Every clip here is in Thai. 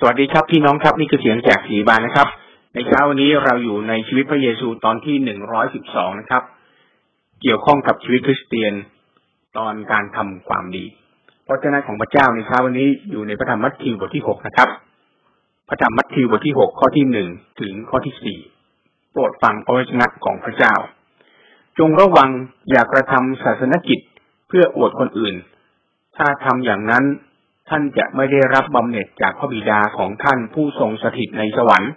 สวัสดีครับพี่น้องครับนี่คือเสียงจากสีบานนะครับ ในเช้าวันนี้เราอยู่ในชีวิตพระเยซูตอนที่หนึ่งร้อยสิบสองนะครับ เกี่ยวข้องกับชีวิตคริสเตียนตอนการทำความดีพระเจ้าของพระเจ้าในเช้าวันนี้อยู่ในพระธรรมมัทธิวบทที่หกนะครับ พระธรรมมัทธิวบทที่หกข้อที่หนึ่งถึงข้อที่สี่โปรดฟังพระวจนะของพระเจ้า จงระวังอย่ากระทำศาสนกิจเพื่ออวดคนอื่น ถ้าทำอย่างนั้น ท่านจะไม่ได้รับบำเหน็จจากพระบิดาของท่านผู้ทรงสถิตในสวรรค์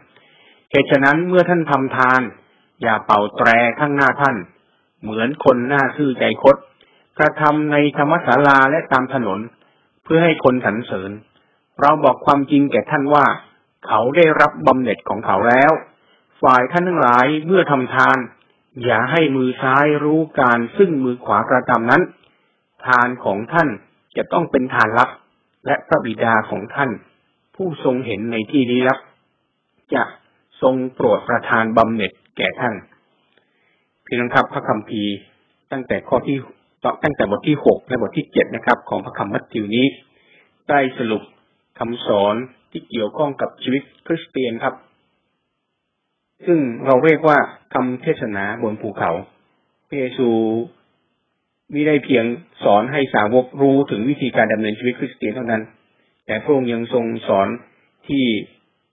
เหตุฉะนั้นเมื่อท่านทำทาน อย่าเป่าแตรข้างหน้าท่าน เหมือนคนหน้าซื่อใจคดกระทำในธรรมศาลาและตามถนน เพื่อให้คนสรรเสริญ เราบอกความจริงแก่ท่านว่า เขาได้รับบำเหน็จของเขาแล้ว ฝ่ายท่านทั้งหลายเมื่อทำทาน อย่าให้มือซ้ายรู้การซึ่งมือขวากระทำนั้น ทานของท่านจะต้องเป็นทานลับ และพระบิดาของท่าน ผู้ทรงเห็นในที่ลี้ลับ จะทรงโปรดประทานบำเหน็จแก่ท่านพี่น้องครับพระคัมภีร์ตั้งแต่ข้อที่ตั้งแต่บทที่หกและบทที่เจ็ดนะครับ ของพระคัมมัทธิวนี้ ได้สรุปคำสอนที่เกี่ยวข้องกับชีวิตคริสเตียนครับ ซึ่งเราเรียกว่าคำเทศนาบนภูเขาพระเยซู มิได้เพียงสอนให้สาวกรู้ถึงวิธีการดำเนินชีวิตคริสเตียนเท่านั้น แต่พระองค์ยังทรงสอนที่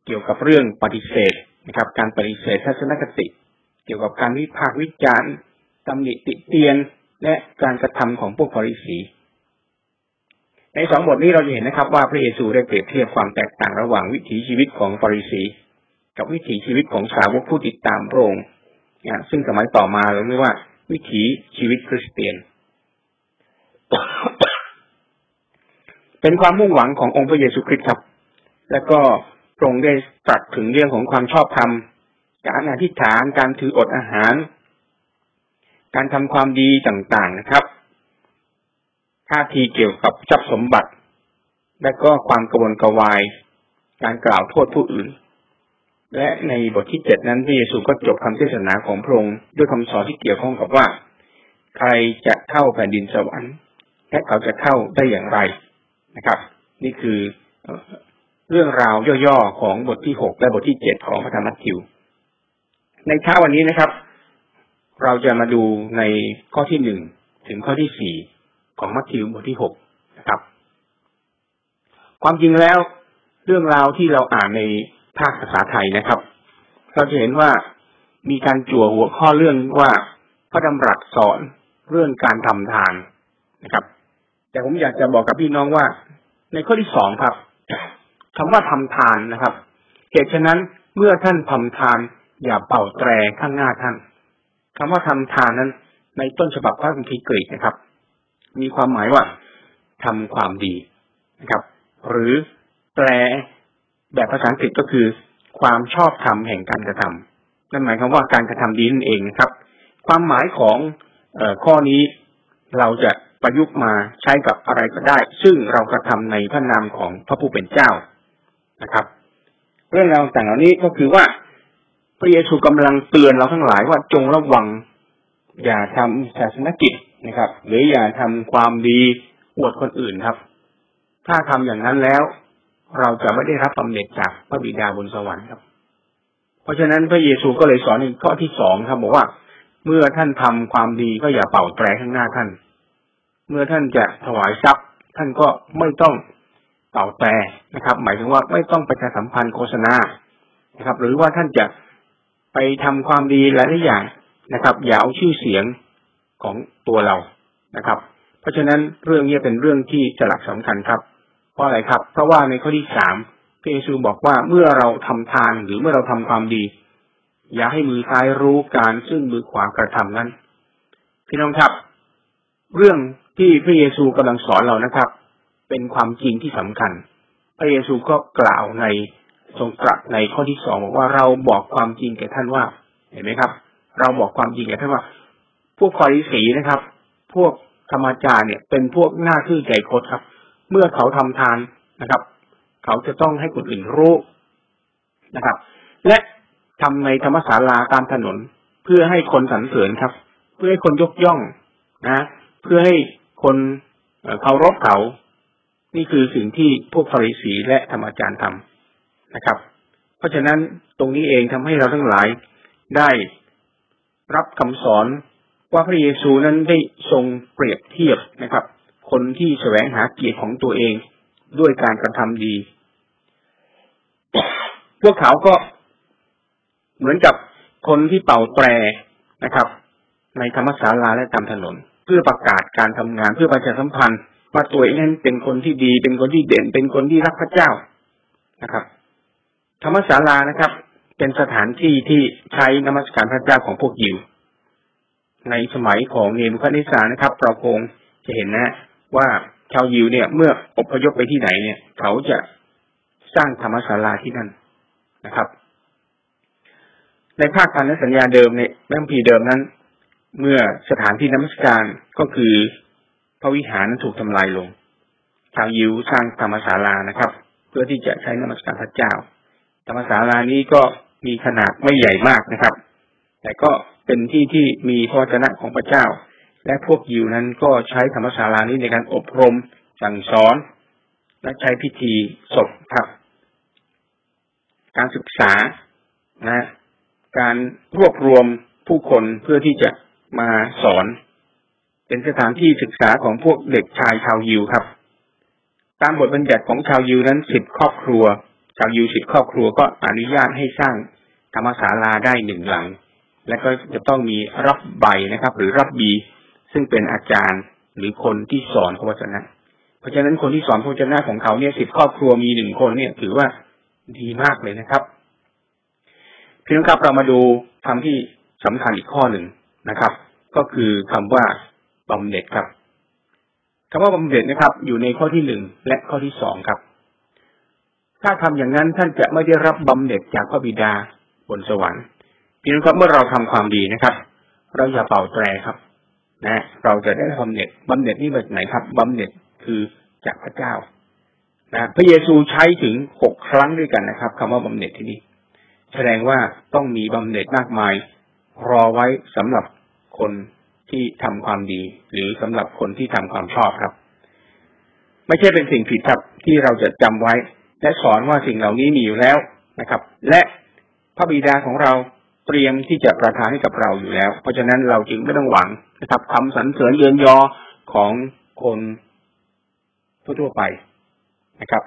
เกี่ยวกับเรื่องปฏิเสธนะครับ การปฏิเสธทัศนคติ เกี่ยวกับการวิพากษ์วิจารณ์ตำหนิติเตียนและการกระทำของพวกฟาริสีในสองบทนี้เราจะเห็นนะครับ ว่าพระเยซูได้เปรียบเทียบความแตกต่างระหว่างวิถีชีวิตของฟาริสี กับวิถีชีวิตของสาวกผู้ติดตามพระองค์ซึ่งสมัยต่อมาเราเรียกว่าวิถีชีวิตคริสเตียน เป็นความมุ่งหวังขององค์พระเยซูคริสต์ครับ แล้วก็พระองค์ได้ตรัสถึงเรื่องของความชอบธรรม การอธิษฐาน การถืออดอาหาร การทำความดีต่างๆนะครับ ท่าทีเกี่ยวกับทรัพย์สมบัติ และก็ความกระวนกระวาย การกล่าวโทษผู้อื่น และในบทที่เจ็ดนั้นพระเยซูก็จบคำเทศนาของพระองค์ด้วยคำสอนที่เกี่ยวข้องกับว่า ใครจะเข้าแผ่นดินสวรรค์ และเขาจะเข้าได้อย่างไรนะครับ นี่คือเรื่องราวย่อๆของบทที่หกและบทที่เจ็ดของพระธรรมมัทธิว ในเช้าวันนี้นะครับ เราจะมาดูในข้อที่หนึ่งถึงข้อที่สี่ของมัทธิวบทที่หกนะครับ ความจริงแล้วเรื่องราวที่เราอ่านในภาคภาษาไทยนะครับ เราจะเห็นว่ามีการจั่วหัวข้อเรื่องว่าพระดำรัสสอนเรื่องการทำทานนะครับ แต่ผมอยากจะบอกกับพี่น้องว่า ในข้อที่สองครับคำว่าทำทานนะครับ เหตุฉะนั้นเมื่อท่านทำทาน อย่าเป่าแตรข้างหน้าท่านคำว่าทำทานนั้น ในต้นฉบับพระคัมภีร์กรีกนะครับ มีความหมายว่าทำความดีนะครับ หรือแปลแบบภาษาอังกฤษก็คือ ความชอบธรรมแห่งการกระทำนั่นหมายความว่าการกระทำดีนั่นเองนะครับ ความหมายของอข้อนี้เราจะ ประยุกต์มาใช้กับอะไรก็ได้ ซึ่งเรากระทำในพระนามของพระผู้เป็นเจ้านะครับ เรื่องราวต่างเหล่านี้ก็คือว่าพระเยซูกำลังเตือนเราทั้งหลายว่าจงระวัง อย่าทำศาสนกิจนะครับ หรืออย่าทำความดีอวดคนอื่นครับ ถ้าทำอย่างนั้นแล้ว เราจะไม่ได้รับบำเหน็จจากพระบิดาบนสวรรค์ครับ เพราะฉะนั้นพระเยซูก็เลยสอนในข้อที่สองครับ บอกว่า เมื่อท่านทำความดีก็อย่าเป่าแตรข้างหน้าท่าน เมื่อท่านจะถวายทรัพย์ ท่านก็ไม่ต้องเป่าแต่นะครับ หมายถึงว่าไม่ต้องประชาสัมพันธ์โฆษณานะครับ หรือว่าท่านจะไปทำความดีหลายอย่างนะครับ อย่าเอาชื่อเสียงของตัวเรานะครับ เพราะฉะนั้นเรื่องนี้เป็นเรื่องที่สลักสำคัญครับเพราะอะไรครับ เพราะว่าในข้อที่สามพระเยซูบอกว่าเมื่อเราทำทานหรือเมื่อเราทำความดี อย่าให้มือซ้ายรู้การซึ่งมือขวากระทำนั้นพี่น้องครับ เรื่อง ที่พระเยซูกำลังสอนเรานะครับ เป็นความจริงที่สำคัญ พระเยซูก็กล่าวในทรงตรัสในข้อที่สองบอกว่าเราบอกความจริงแก่ท่านว่า เห็นไหมครับ เราบอกความจริงแก่ท่านว่า พวกฟาริสีนะครับ พวกธรรมจารเนี่ย เป็นพวกหน้าทื่อใจคดครับ เมื่อเขาทำทานนะครับ เขาจะต้องให้คนอื่นรู้นะครับ และทำในธรรมศาลาตามถนน เพื่อให้คนสรรเสริญครับ เพื่อให้คนยกย่องนะ เพื่อให้ คนเคารพเขา นี่คือสิ่งที่พวกฟาริสีและธรรมอาจารย์ทำนะครับ เพราะฉะนั้นตรงนี้เองทำให้เราทั้งหลายได้รับคำสอนว่าพระเยซูนั้นได้ทรงเปรียบเทียบนะครับ คนที่แสวงหาเกียรติของตัวเองด้วยการกระทำดี พวกเขาก็เหมือนกับคนที่เป่าแตรนะครับ ในธรรมศาลาและตามถนน เพื่อประกาศการทำงานเพื่อประชาสัมพันธ์ว่าตัวเองนั้นเป็นคนที่ดีเป็นคนที่เด่น เป็นคนที่รักพระเจ้านะครับ ธรรมศาลานะครับ เป็นสถานที่ที่ใช้นมัสการพระเจ้าของพวกยิวในสมัยของเนบุคนิสานะครับเราคงจะเห็นนะว่าชาวยิวเนี่ย เมื่ออพยพไปที่ไหนเนี่ย เขาจะสร้างธรรมศาลาที่นั่นนะครับ ในภาคพันธสัญญาเดิมในแม่พีเดิมนั้น เมื่อสถานที่นมัสการก็คือพระวิหารนั้นถูกทำลายลง ชาวยิวสร้างธรรมศาลานะครับ เพื่อที่จะใช้นมัสการพระเจ้า ธรรมศาลานี้ก็มีขนาดไม่ใหญ่มากนะครับ แต่ก็เป็นที่ที่มีพระเจ้าของพระเจ้า และพวกยิวนั้นก็ใช้ธรรมศาลานี้ในการอบรมสั่งสอน และใช้พิธีศพครับ การศึกษานะ การรวบรวมผู้คนเพื่อที่จะ มาสอน เป็นสถานที่ศึกษาของพวกเด็กชายชาวยิวครับ ตามบทบัญญัติของชาวยิวนั้นสิบครอบครัว ชาวยิวสิบครอบครัวก็อนุญาตให้สร้างธรรมศาลาได้หนึ่งหลัง และก็จะต้องมีรับใบนะครับ หรือรับบี ซึ่งเป็นอาจารย์หรือคนที่สอนพระวจนะ เพราะฉะนั้นคนที่สอนพระวจนะของเขาเนี่ยสิบครอบครัวมีหนึ่งคนเนี่ยถือว่าดีมากเลยนะครับพี่น้องครับเรามาดูคำที่สำคัญอีกข้อหนึ่ง นะครับ ก็คือคำว่าบำเหน็จครับคำว่าบำเหน็จนะครับ อยู่ในข้อที่หนึ่งและข้อที่สองครับ ถ้าทำอย่างนั้นท่านจะไม่ได้รับบำเหน็จจากพระบิดาบนสวรรค์พี่น้องครับเมื่อเราทำความดีนะครับ เราอย่าเป่าแตรครับ นะ เราจะได้บำเหน็จบำเหน็จนี่มาจากไหนครับบำเหน็จคือจากพระเจ้านะพระเยซูใช้ถึงหกครั้งด้วยกันนะครับคำว่าบำเหน็จที่นี่แสดงว่าต้องมีบำเหน็จมากมาย รอไว้สำหรับคนที่ทำความดี หรือสำหรับคนที่ทำความชอบครับ ไม่ใช่เป็นสิ่งผิดครับที่เราจะจำไว้ และสอนว่าสิ่งเหล่านี้มีอยู่แล้วนะครับ และพระบิดาของเราเตรียมที่จะประทานให้กับเราอยู่แล้ว เพราะฉะนั้นเราจึงไม่ต้องหวังนะครับคำสรรเสริญเยินยอของคนทั่วไปนะครับ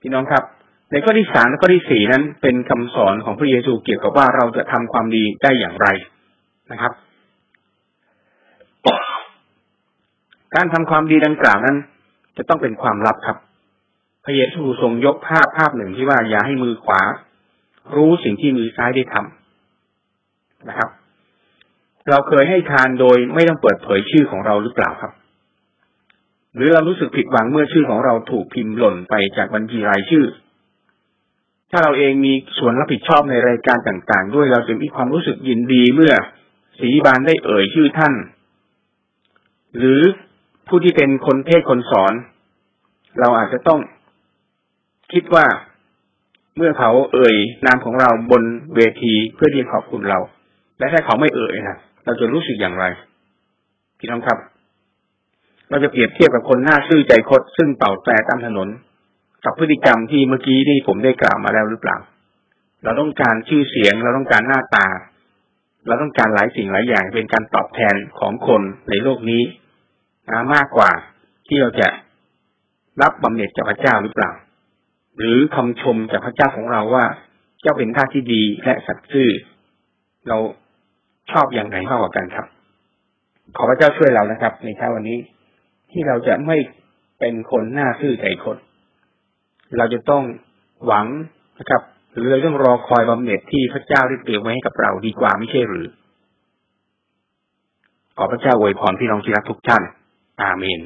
พี่น้องครับ ในข้อที่สามและข้อที่สี่นั้นเป็นคำสอนของพระเยซูเกี่ยวกับว่าเราจะทำความดีได้อย่างไรนะครับ การทำความดีดังกล่าวนั้น จะต้องเป็นความลับครับ พระเยซูทรงยกภาพภาพหนึ่งที่ว่าอย่าให้มือขวา รู้สิ่งที่มือซ้ายได้ทำนะครับ เราเคยให้ทานโดยไม่ต้องเปิดเผยชื่อของเราหรือเปล่าครับหรือเรารู้สึกผิดหวังเมื่อชื่อของเราถูกพิมพ์หล่นไปจากบัญชีรายชื่อ ถ้าเราเองมีส่วนรับผิดชอบในรายการต่างๆ ด้วยเราจะมีความรู้สึกยินดีเมื่อสีบานได้เอ่ยชื่อท่าน หรือผู้ที่เป็นคนเทศคนสอน เราอาจจะต้องคิดว่าเมื่อเขาเอ่ยนามของเราบนเวทีเพื่อที่ขอบคุณเรา และถ้าเขาไม่เอ่ยนะเราจะรู้สึกอย่างไรพี่น้องครับ เราจะเปรียบเทียบกับคนหน้าซื่อใจคดซึ่งเป่าแต่ตามถนน กับพฤติกรรมที่เมื่อกี้ที่ผมได้กล่าวมาแล้วหรือเปล่า เราต้องการชื่อเสียง เราต้องการหน้าตา เราต้องการหลายสิ่งหลายอย่าง เป็นการตอบแทนของคนในโลกนี้นะมากกว่าที่เราจะรับบำเหน็จจากพระเจ้าหรือเปล่า หรือคำชมจากพระเจ้าของเราว่าเจ้าเป็นท่าที่ดีและสัตย์ซื่อ เราชอบอย่างไหนมากกว่ากันครับ ขอพระเจ้าช่วยเรานะครับ ในเช้าวันนี้ ที่เราจะไม่เป็นคนหน้าซื่อใจคน เราจะต้องหวังนะครับ หรือเราต้องรอคอยบำเหน็จที่พระเจ้าได้เตรียมไว้ให้กับเราดีกว่าไม่ใช่หรือ ขอพระเจ้าอวยพรพี่น้องที่รักทุกท่าน อาเมน